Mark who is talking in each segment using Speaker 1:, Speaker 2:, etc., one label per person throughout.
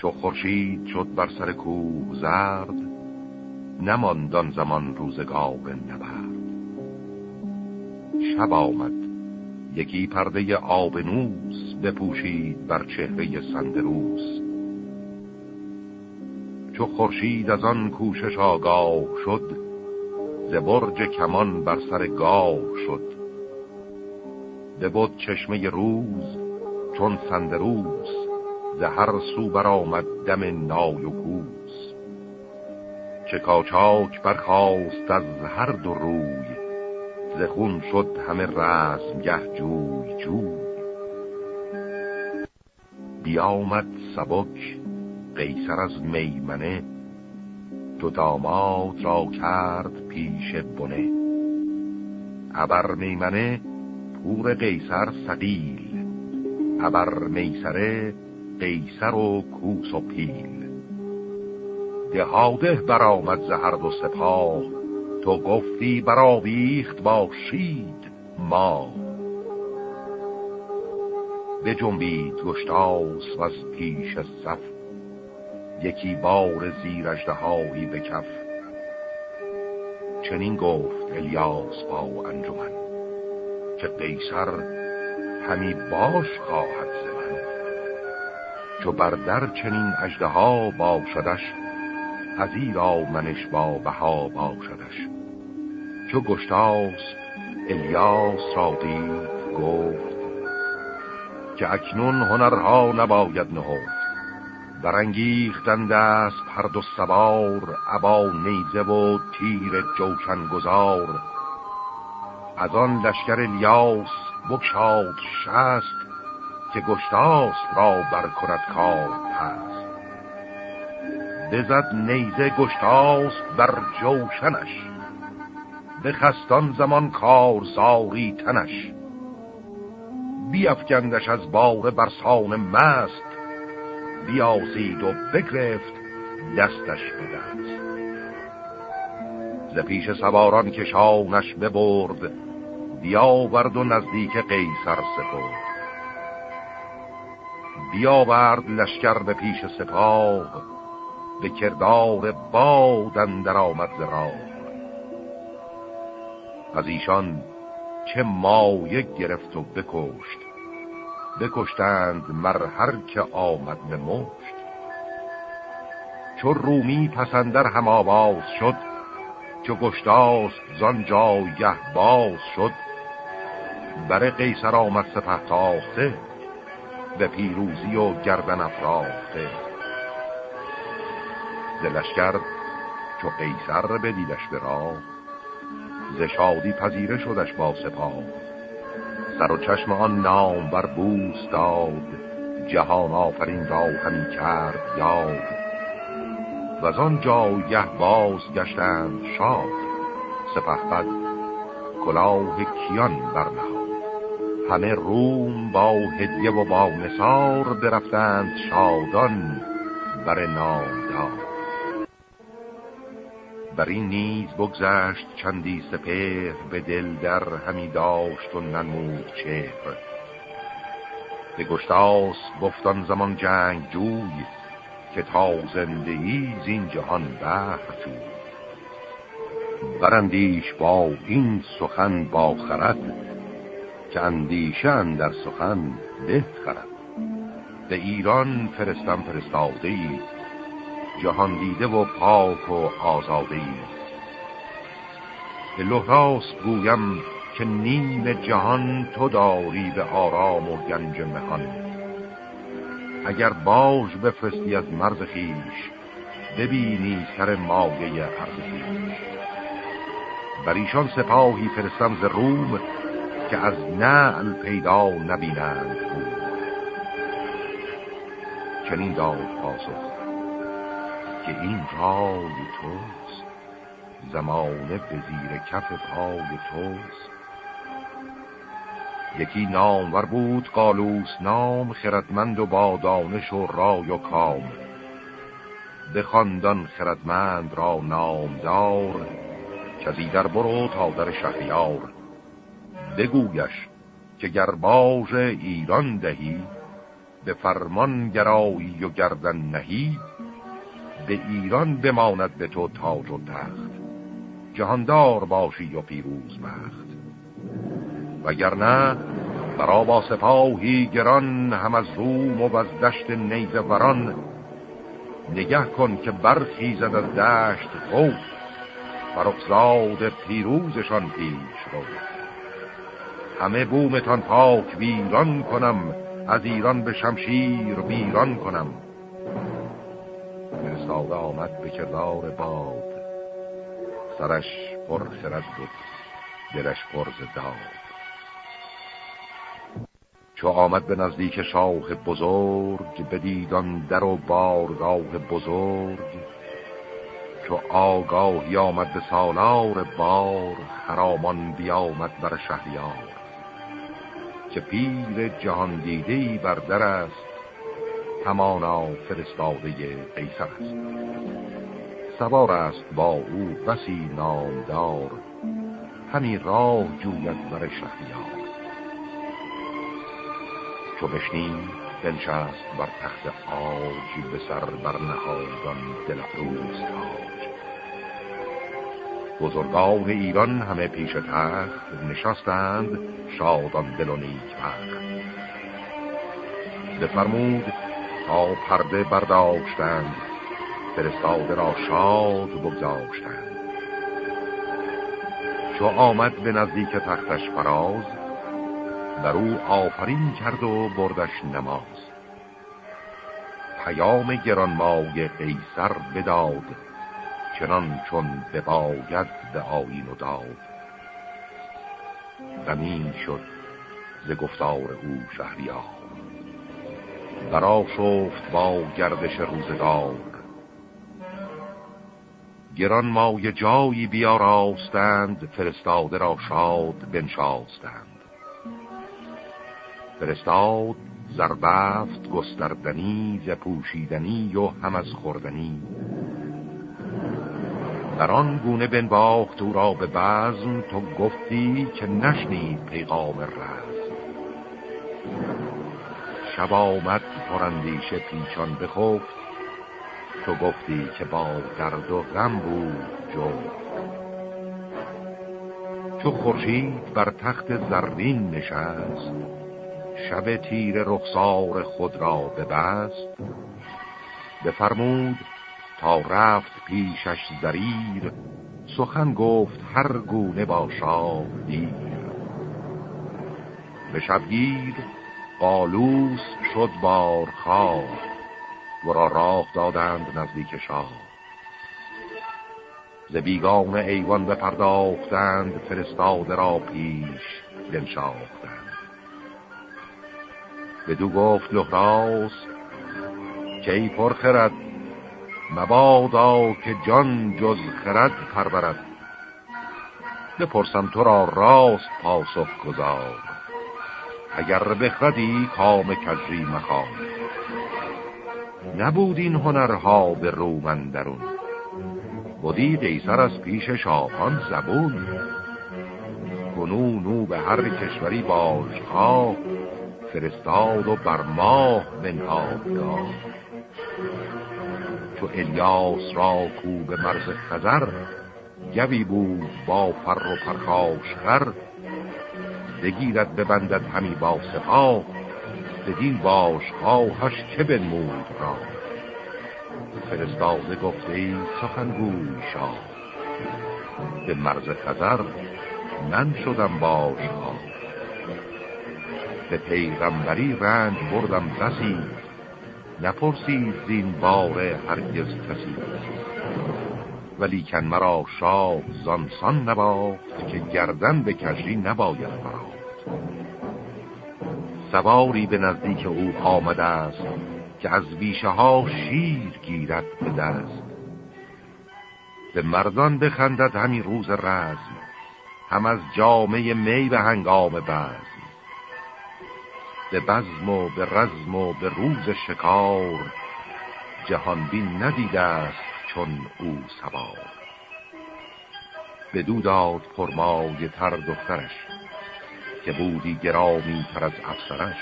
Speaker 1: چو خورشید شد بر سر کوه زرد نماندان زمان روزگار نبرد. شب آمد یکی پرده آبنوس بپوشید بر چهره سندروس. چو خورشید از آن کوشش آگاه شد ز برج کمان بر سر گاه شد. بود چشمه روز چون سندروس ز هر سو برآمد دم نای و کوس. چه کاچاک برخاست از هر دو روی ز خون شد همه رسم گه جوی جوی. بیامد سبک قیصر از میمنه دو داماد را کرد پیش بنه. ابر میمنه پور قیصر سقیل ابر میسره قیصر و کوس و پیل. دهاده برآمد زهر دو سپاه تو گفتی برآویخت باشید ما به جنبید گشتاس و از پیش صف یکی بار زیر اجدهایی کف. چنین گفت الیاس با انجمن که قیصر همی باش خواهد چو بر در چنین اجدها باشدش پذیر آمنش با بها باشدش. چو گشتاس الیاس را دید گفت که اکنون هنرها نباید نهفت. برانگیختند است هر دو سوار ابا نیزه و تیر جوشن گذار از آن لشکر الیاس بکشاد شست که گشتاست را بر کند کار پست. بزد نیزه گشتاست بر جوشنش به خستان زمان کار ساری تنش. بیافکندش از بار برسان مست بیاسید و بگرفت دستش به ز پیش سواران کشانش ببرد بیاورد و نزدیک قیصر سپرد. بیاورد لشکر به پیش سپاه به کردار بادن در آمد ز از ایشان چه مایه گرفت و بکشت بکشتند مر هر که آمد به مشت چو رومی پسندر هم آواز شد چو گشتاست زان جایه باز شد. بر قیصر آمد سپه تاخته به پیروزی و گردن افراخته زلشکر چو قیصر بدیدش به راه ز شادی پذیره شدش با سپاه. سر و چشم آن نام بر بوس داد جهان آفرین را همی کرد یاد. و از آن جایه باز گشتند شاد سپه بد کلاه کیان برنهاد. همه روم با هدیه و با نصار برفتند شادان بر نامدار بر این نیز بگذشت چندی سپهر به دل در همی داشت و ننمود چهر. به گشتاس گفتان زمان جنگ جوی که تا زندگی زین جهان تو برندیش با این سخن با خرد که اندیشن در سخن به خرد به ایران فرستم فرستاده ای جهان دیده و پاک و آزاده ای به لحراس گویم که نیم جهان تو داری به آرام و گنج مهان. اگر باج بفرستی از مرز خیش ببینی سر مایه عرض بر ایشان سپاهی فرستم ز روم که از نعل پیدا نبینند چنین داد پاسخ که این رای توست. زمانه به زیر کف پای توست. یکی نامور بود قالوس نام خردمند و با دانش و رای و کام. به خردمند را نامدار کزی در برو تا در شهریار. بگویش که گر ایران دهی به فرمان گرایی و گردن نهی به ایران بماند به تو تاج و تخت. جهاندار باشی و پیروز بخت. وگرنه برا با سپاهی گران هم از روم و از دشت نیز وران. نگه کن که برخیزد از دشت خوف فرخزاد پیروزشان پیش رو. همه بومتان پاک ویران کنم. از ایران به شمشیر ویران کنم. فرستاده آمد به کردار باد. سرش پر خرد بود دلش پر داد. چو آمد به نزدیک شاه بزرگ بدیدان در و بارگاه بزرگ. چو آگاهی آمد به سالار بار خرامان بیامد بر شهریار. که پیر جهان دیده بر در است همانا فرستاده قیصر است. سوار است با او بسی نامدار همی راه جوید بر شهریار. چو بشنید بنشست بر تخت آج به سر بر نهادان دل روز تاج بزرگان ایران همه پیش تخت نشستند شادان دل و نیک بفرمود تا پرده برداشتند فرستاده را شاد بگذاشتند. چو آمد به نزدیک تختش فراز بر او آفرین کرد و بردش نماز. پیام گرانمای قیصر بداد. چنان چون بباید به آین و داد. زمین شد ز گفتار او شهریار. برا شفت با گردش روزگار. گران مای جایی بیاراستند فرستاده را شاد بنشاستند. فرستاد زربفت گستردنی ز پوشیدنی و هم از خوردنی. در آن گونه بنواخت او را به بزم تو گفتی که نشنید پیغام رز شب آمد پرندیشه پیچان بخفت. تو گفتی که با درد و غم بود جو چو خورشید بر تخت زرین نشست شب تیر رخسار خود را ببست. بفرمود تا رفت پیشش زریر سخن گفت هر گونه با شاه دیر. به شبگیر قالوس شد بارخواه و را راه دادند نزدیک شاه. ز بیگان ایوان بپرداختند فرستاده را پیش دنشاختند بدو گفت لحراس که ای پر خرد؟ مبادا که جان جز خرد پرورد. بپرسم تو را راست پاسخ گذار اگر بخردی کام کجری مخواه نبود این هنرها به رومن درون بودی قیصر از پیش شاهان زبون. کنون او به هر کشوری خواه. فرستاد و بر ماه بنهادگاه چو الیاس را کو به مرز خزر گوی بود با فر و پرخاش خر بگیرد ببندد همی با سپاه بدین باش خواهش چه بنمود را. فرستاده گفته ای سخنگوی شاه به مرز خزر من شدم باش خواه به پیغمبری رنج بردم بسی نپرسید زین باره هرگز کسی. ولی کن مرا شاه زانسان نباخت که گردن به کشی نباید فراد سواری به نزدیک او آمده است که از بیشه ها شیر گیرد به دست. به مردان بخندد همین روز رزم هم از جامعه می به هنگام بزم. به بزم و به رزم و به روز شکار جهانبین ندیده است چون او سوار. به داد پرمای تر دخترش که بودی گرامی تر از افسرش.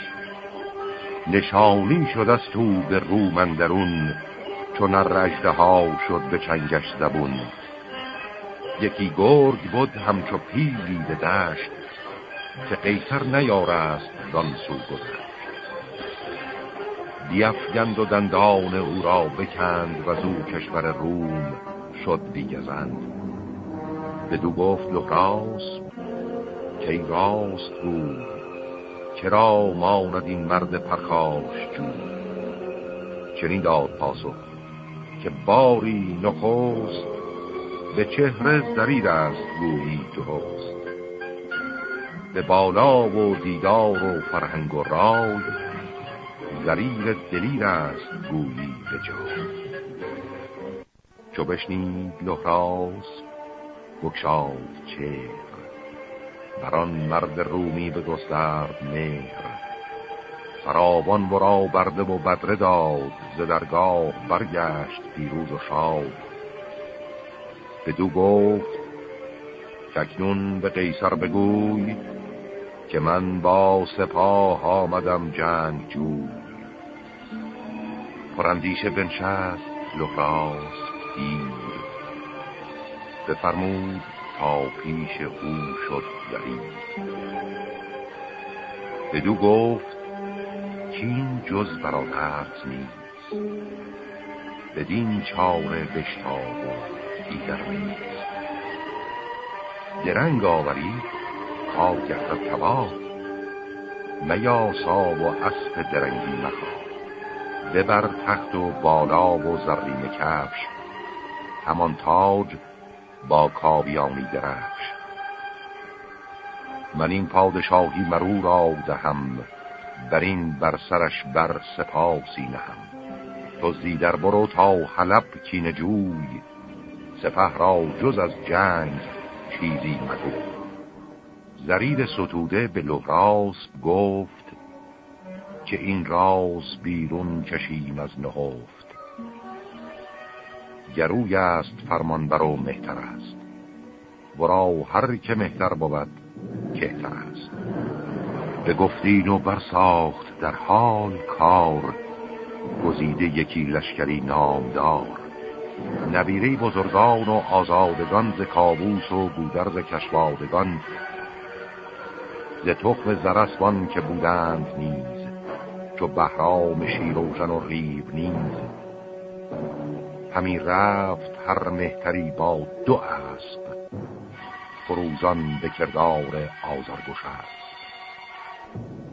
Speaker 1: نشانی شد از تو به رومندرون چون رجده ها شد به چنگش زبون. یکی گرگ بود همچو پیلی به دشت که قیصر نیارست دان سو گذشت بیفگند و دندان او را بکند و زو کشور روم شد بیگزند. بدو گفت لحراس که ای راست بود چرا ماند این مرد پرخاش چنین داد پاسخ که باری نخست به چهره زریر است گویی درست به بالا و دیدار و فرهنگ و رای زریر دلیر است گویی به جای. چو بشنید لحراس بکشاد چهر. بران مرد رومی به گسترد مهر. فراوان ورا برده و بدره داد ز درگاه برگشت پیروز و شاد. بدو گفت ککنون به قیصر بگوی. که من با سپاه آمدم جنگ جوی. پرندیشه بنشست لحراس دیر بفرمود تا پیش او شد دهید بدو گفت کین جز برادرت نیست. بدین چاره بشتاب و دیگر نیست. درنگ آورید تا گردد تباه میاسا و اسب درنگی مخواه. ببر تخت و بالا و زرین کفش همان تاج با کاویانی درفش من این پادشاهی مرو را دهم بر این بر سرش بر سپاسی نهم. تو زیدر برو تا حلب کین جوی سپه را جز از جنگ چیزی مگو زرید ستوده به لحراس گفت که این راز بیرون کشیم از نهفت. گروی است فرمان برو مهتر است. ورا هر که مهتر بود کهتر است. به گفتین و برساخت در حال کار گزیده یکی لشکری نامدار. نبیره بزرگان و آزادگان ز کابوس و گودرز کشوادگان ز تخم زرسبان که بودند نیز چو بهرام شیروژن و ریب نیز. همی رفت هر مهتری با دو اسب فروزان به کردار آزرگوش است.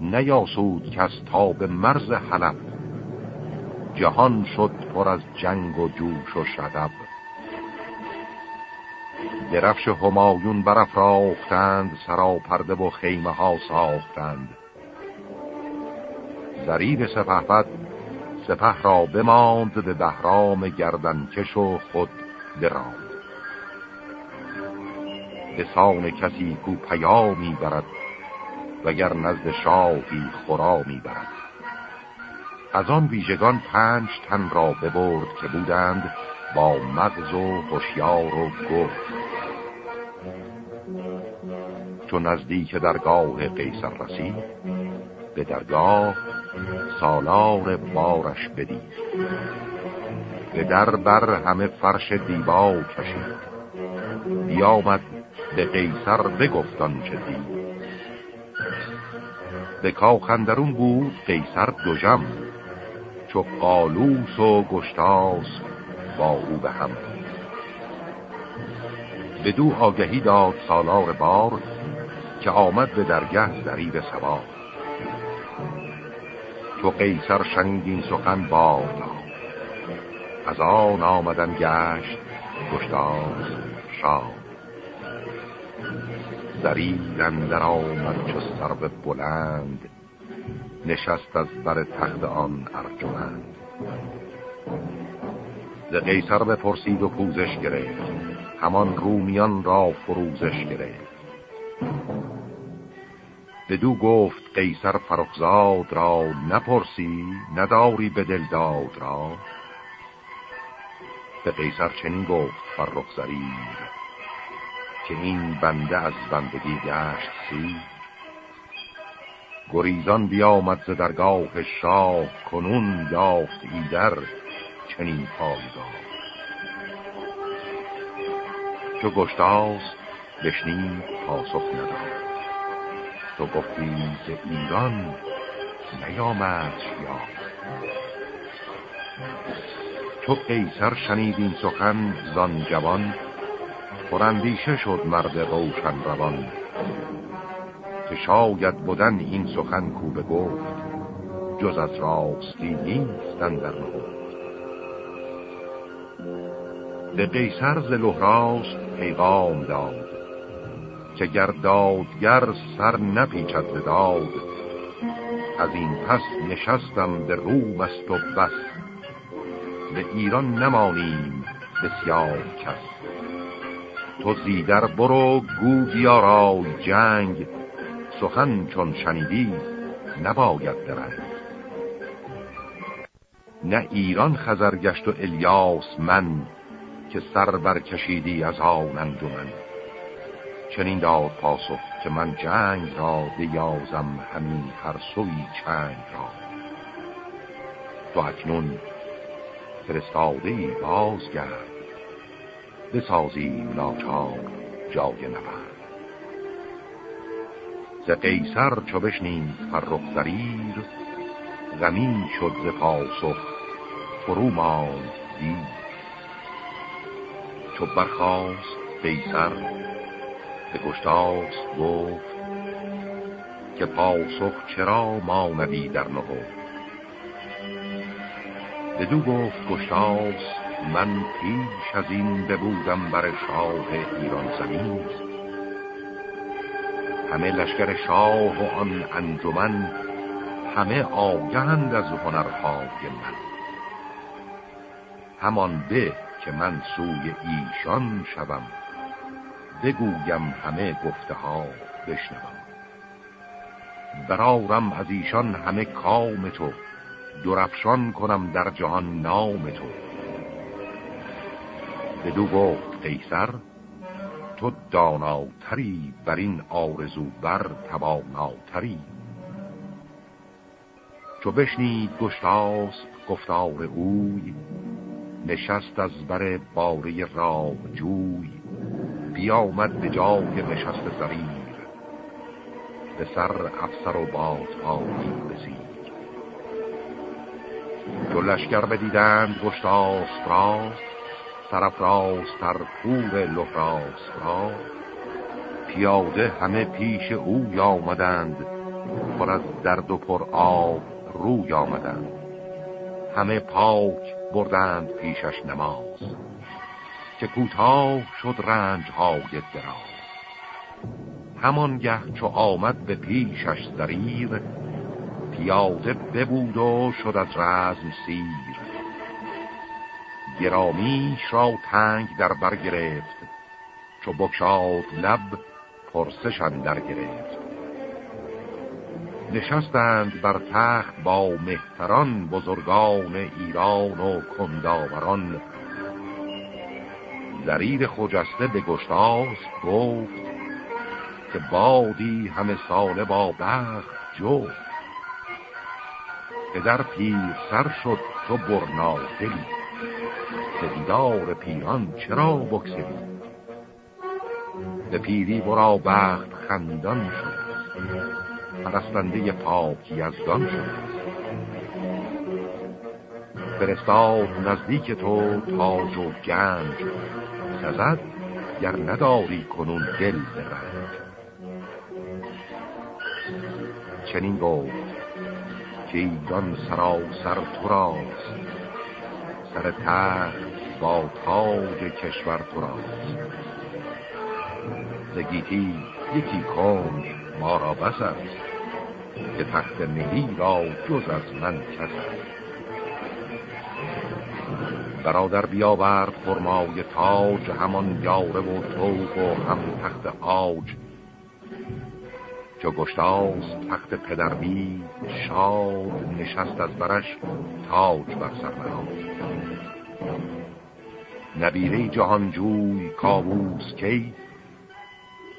Speaker 1: نیاسود کس تا به مرز حلب جهان شد پر از جنگ و جوش و شدب. درفش همایون برافراختند سراپرده و خیمه ها ساختند. زریب سپهبد سپه را بماند به بهرام گردنکش و خود براند. به سان کسی کو پیامی برد وگر نزد شاهی خورا می برد. از آن ویژگان پنج تن را ببرد که بودند با مغز و هوشیار و گفت چون نزدیک درگاه قیصر رسید به درگاه سالار بارش بدید. به در بر همه فرش دیبا کشید. بیامد به قیصر بگفتان چه دید. به کاخندرون بود قیصر دوژم چو قالوس و گشتاس با او به هم. به دو آگهی داد سالار بار که آمد به درگه به سوار چو قیصر شنگین سخن باد از آن آمدن گشت گشتاس شاد. زریدن در آمد چو سرو بلند نشست از بر تخت آن ارجمند. ز قیصر بپرسید و پوزش گرفت همان رومیان را فروزش گرفت. بدو گفت قیصر فرخزاد را نپرسی نداری به دل داد را. به قیصر چنین گفت فرخزریر که این بنده از بندگی گشت سی گریزان بیامد ز درگاه شاه کنون یافت ایدر چنین پایگاه. چو گشتاس بشنید پاسخ نداد. تو گفتی ز ایران نیامد یا تو قیصر شنید این سخن زان جوان؟ پرندیشه شد مرد روشن روان. که شاید بودن این سخن کو گفت جز از راستی نیستن در نهفت. به قیصر ز لحراس پیغام داد. که گردادگر سر نپیچد داد. از این پس نشستم به روم است و بس. به ایران نمانیم بسیار کس. تو زیدر برو گو بیارای جنگ. سخن چون شنیدی نباید درنگ. نه ایران خزرگشت و الیاس من که سر برکشیدی از آن انجمن. چنین داد پاسخ که من جنگ را بیازم همین هر سوی چنگ را. تو اکنون فرستاده ای بازگرد. بسازیم لاچار جای نبرد. ز قیصر چو بشنید فرخ زریر غمی شد ز پاسخ فرو ماند دید چو برخواست قیصر به گشتاس گفت که پاسخ چرا ماندی در نهو بدو گفت گشتاس من پیش از این ببودم بر شاه ایران زمین. همه لشکر شاه و آن انجمن همه آگهند از هنرهای من. همان به که من سوی ایشان شوم. بگویم همه گفته ها بشنوم. برارم از ایشان همه کام تو درفشان کنم در جهان نام تو. بدو گفت قیصر تو داناتری بر این آرزو بر تواناتری. چو بشنید گشتاس گفتار اوی نشست از بر باره راه جوی بیامد به جای نشست زریر به سر افسر و بادهایی بسید دو لشکر بدیدند گشتاس راست تر پور لحراس را پیاده همه پیش او آمدند پر از درد و پر آب روی آمدند. همه پاک بردند پیشش نماز. که کوتاه شد رنج های دراز. همانگه چو آمد به پیشش زریر پیاده ببود و شد از رزم سیر. گرامیش را تنگ در بر گرفت چو بکشاد لب پرسشن در گرفت. نشستند بر تخت با مهتران بزرگان ایران و کنداوران. زریر خجسته به گشتاس گفت که بادی همه ساله با بخت جفت. پدر پیر سر شد تو برنا دلی که دیدار پیران چرا بکسلی به پیری برا بخت خندان شد پرستنده پاک یزدان شد. فرستاد نزدیک تو تاج و گنج سزد گر نداری کنون دل برنج چنین گفت که ایدان سراسر تو راست سر تخت با تاج کشور تو راست زگیتی یکی کنج ما را بس است که تخت مهی را جز از من کس برادر بیاورد فرمای تاج همان یاره و توق و هم تخت آج چو گشتاس تخت پدربی شاد نشست از برش تاج بر سر نبیره جهانجوی کابوس کی؟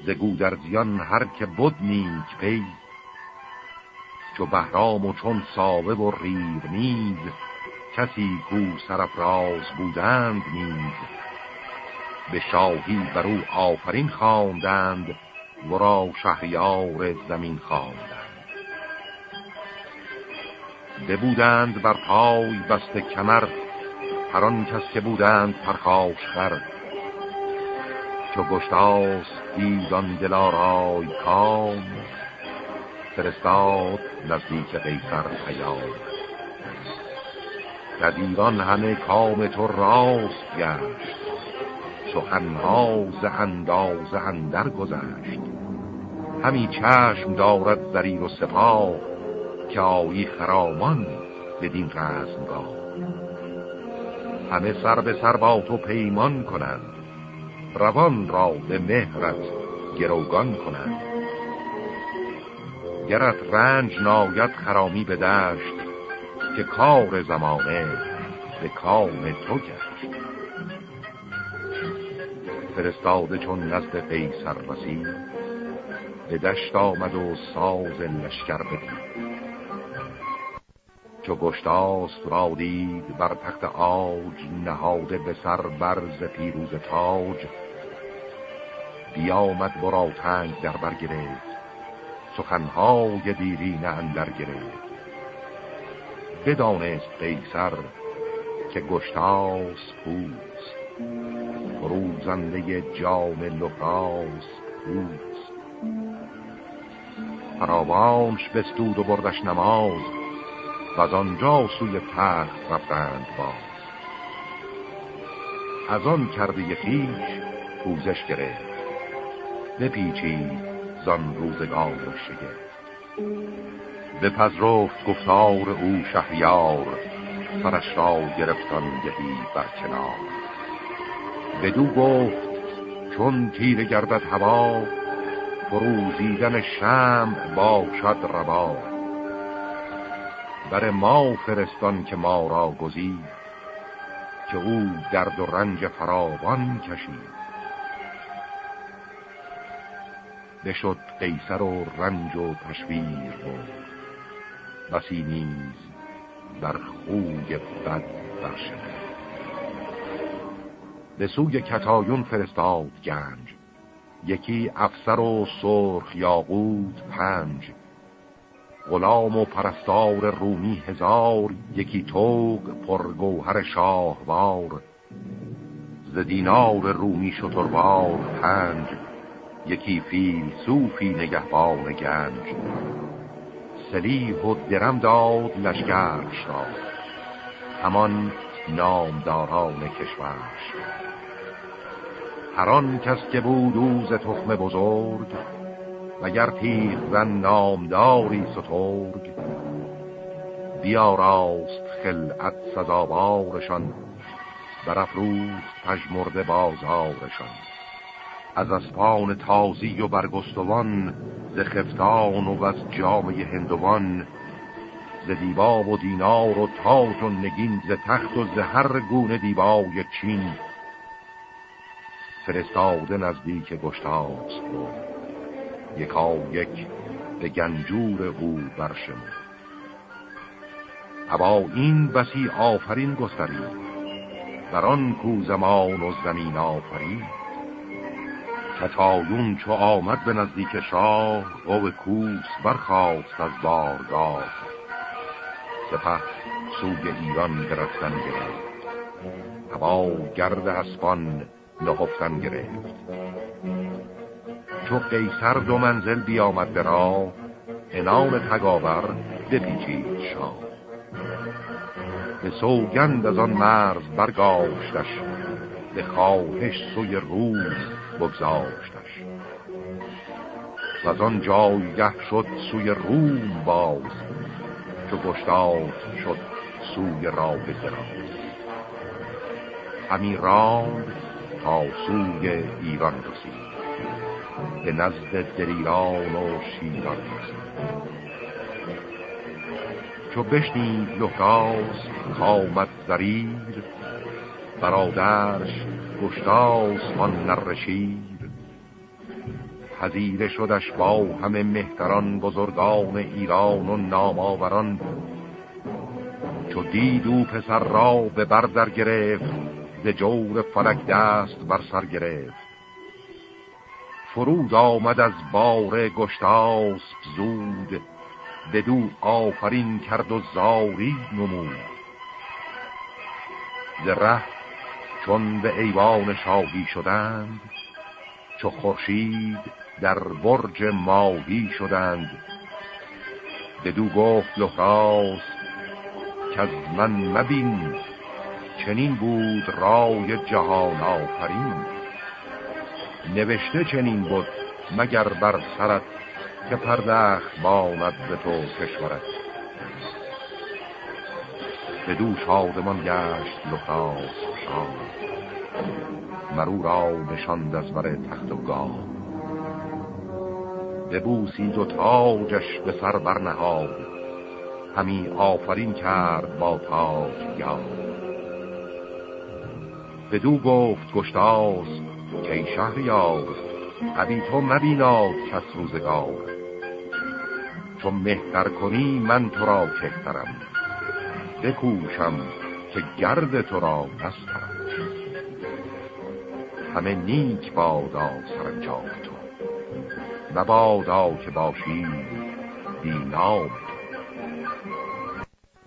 Speaker 1: ز گودرزیان هر که بود نیک پی. چو بهرام و چون ساوه و ریو نیز کسی کو سرفراز بودند نیز. به شاهی بر او آفرین خواندند ورا شهریار زمین خواندند. ببودند بر پای بسته کمر هر کس که بودند پرخاش خر چو گشتاس دیدان دلارای کام فرستاد نزدیک قیصر پیام دیوان همه کام تو راست گشت. سخنها ز انداز اندر گذشت. همی چشم دارد زریر و سپاه که آیی خرامان بدین رزمگاه. همه سر به سر با تو پیمان کنند. روان را به مهرت گروگان کنند. گرت رنج ناید خرامی به دشت. که کار زمانه به کام تو گشت. فرستاده چون نزد قیصر رسید به دشت آمد و ساز لشکر بدید. چو گشتاست را دید بر تخت آج نهاده به سر برز پیروز تاج. بیامد برا تنگ در بر گرفت سخنهای دیرینه اندر گرفت. بدانست قیصر که گشتاس پوست فروزنده جام لحراس پوست. فراوانش بستود و بردش نماز و از آنجا سوی تخت رفتند باز. از آن کرده خیش پوزش گرفت بپیچید زان روزگار شگفت. به پذرفت گفتار او شهریار سرش را گرفتان گهی بر کنار. بدو گفت چون تیر گردد هوا فروزیدن شم باشد روا. بر ما فرستان که ما را گزید که او درد و رنج فراوان کشید. بشد قیصر و رنج و تشویر بود. بسی نیز در خوی بد برشد به سوی کتایون فرستاد گنج. یکی افسر و سرخ یاقوت پنج. غلام و پرستار رومی هزار یکی توگ پرگوهر شاهوار. ز دینار رومی شتروار پنج. یکی فیل صوفی نگهبان گنج. سلیح و درم داد لشگرش را. همان نامداران کشورش هر آن کس که بود اوز تخم بزرگ وگر تیغ زن نامداری سترگ بیاراست خلعت سزاوارشان برافروخت پژمرده بازارشان. از اسپان تازی و برگستوان ز خفتان و از جامعه هندوان. ز دیبا و دینار و تاج و نگین ز تخت و ز هر گونه دیبای چین. فرستاده نزدیک گشتاست بود یکا یک به گنجور او برشمود ابا این بسی آفرین گسترید در آن کو زمان و زمین آفرید. کتایون چو آمد به نزدیک شاه قو کوس برخواست از بارگاه. سپه سوی ایران گرفتن گرفت. هوا گرد اسبان نهفتن گرفت. چو قیصر دو منزل بیامد به راه انام تگاور بپیچید شاه. به سوگند از آن مرز برگاشتش به خواهش سوی روز بگذاشتش. و از آن جایگه شد سوی روم باز چو گشتاد شد سوی راه دراز. همی راند تا سوی ایران رسید به نزد دریران و شیران چو بشنید لحراز کامد زریر برادرش گشتاس من نرشیر پذیره شدش با همه مهتران بزرگان ایران و ناماوران چو دید او پسر را به بردر گرفت ز جور فلک دست بر سر گرفت. فرود آمد از بار گشتاس زود بدو آفرین کرد و زاری نمود. ز ره چون به ایوان شاهی شدند چو خورشید در برج ماهی شدند. بدو گفت لحراس که از من مبین چنین بود رای جهان آفرین. نوشته چنین بود مگر بر سرت که پردخت باند به تو کشورت. به دو شادمان گشت لحاس شاد مرو را نشاند از بر تخت و گاه ببوسید و تاجش به سر برنهاد. همی آفرین کرد با تاج یاد. بدو گفت گشتاس که ای شهریار قبی تو مبیناد کس روزگار. چون مهتر کنی من تو را کهترم. بکوشم که گرد تو را نسترم همه نیک بادا سرانجام تو. و بادا که باشی بینام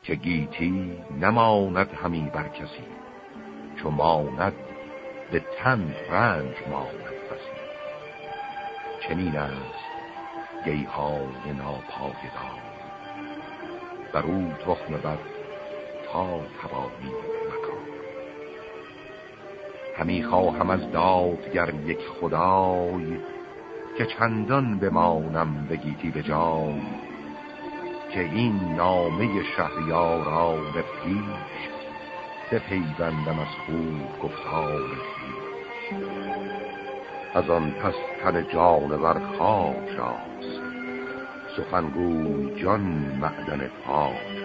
Speaker 1: که گیتی نماند همی بر کسی چو ماند به تن رنج ماند بسی. چنین است گیهای ناپایدار. بر او تخم بد تا توانی همی خواهم از دادگر یک خدای که چندان بمانم بگیتی به جای که این نامه شهریاران پیش بپیوندم از خوب گفتار از آن پس تن جانور خاک راست سخنگوی جان معدن پاک.